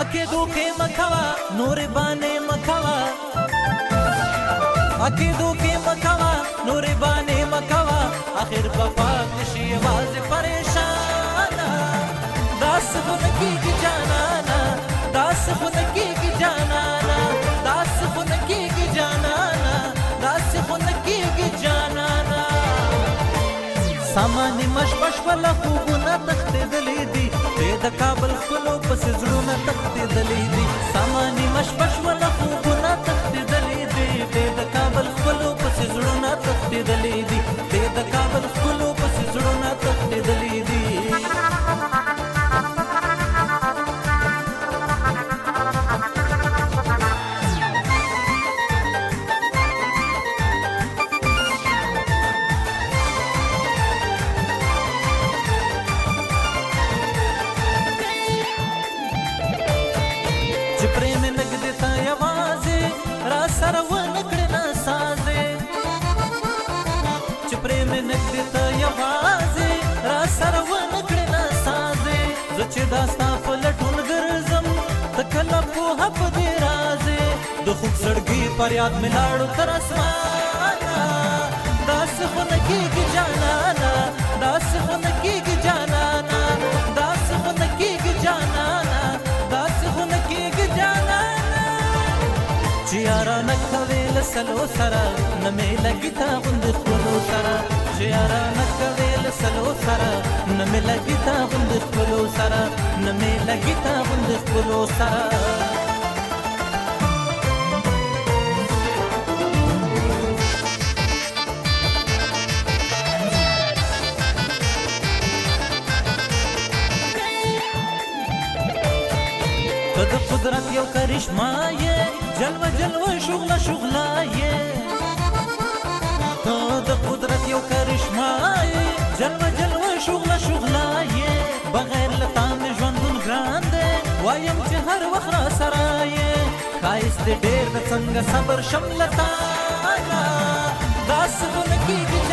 اکه دوکه مخوا نور باندې مخوا اکه دوکه مخوا نور باندې مخوا اخر وفات شي आवाज پریشان داس خود کیږي جانانا داس خود کیږي جانانا داس خود کیږي جانانا داس خود کیږي جانانا سامان مش بشوله خوبونه تختیدلې دي د کابل خپلو پسې زړونه تختیدلې دي سامان مش بشوله خوبونه تختیدلې دي د کابل خپلو پسې زړونه تختیدلې دي د کابل خپلو پسې زړونه چې پرې مې لګ دې تا یوازې را سره و نکړې نا سازې چې پرې مې لګ دې تا یوازې را سره و نکړې نا سازې زه چې داستا په لټون ګرځم ته کله په حب دې رازې د خوب سړګي پر یاد مې لاړو تر اسمانه داس خو نکېږي جانانه نک کوي لسلو سره نه مې لګي تا غوند خپلو سره زیاره نک کوي لسلو سره نه مې لګي تا غوند خپلو سره نه مې لګي تا غوند خپلو سره ته د قدرت یو کرشمه یې جلوه جلوه شغله شغله یې ته د قدرت یو کرشمه یې جلوه جلوه شغله شغله یې بغیر له تا مې ژوندون ګران دی وایم چې هر وخت را سره یې ښایست ډېر د څنګه صبر شم له تا نه داسې خو نه کېږي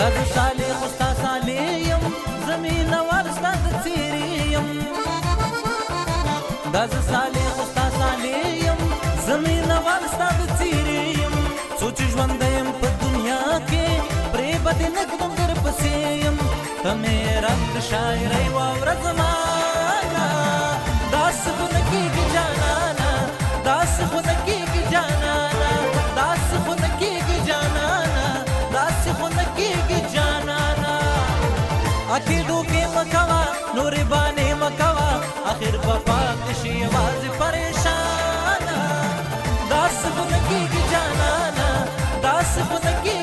دا زه صالح خو ستا صالح یم زه مینهوال ستا د څېرې یم دا زه صالح خو ستا صالح یم زه مینهوال ستا د څېرې یم څو چې ژوند یم په دنیا کې پرې به دې نه کړم درپسې یم ته مې رب د شاعرۍ واوره زما داسې خو نه کېږي جانانه نور باندې مکوا اخر په پات شي आवाज پریشان داس بنګي جانا داس بنګي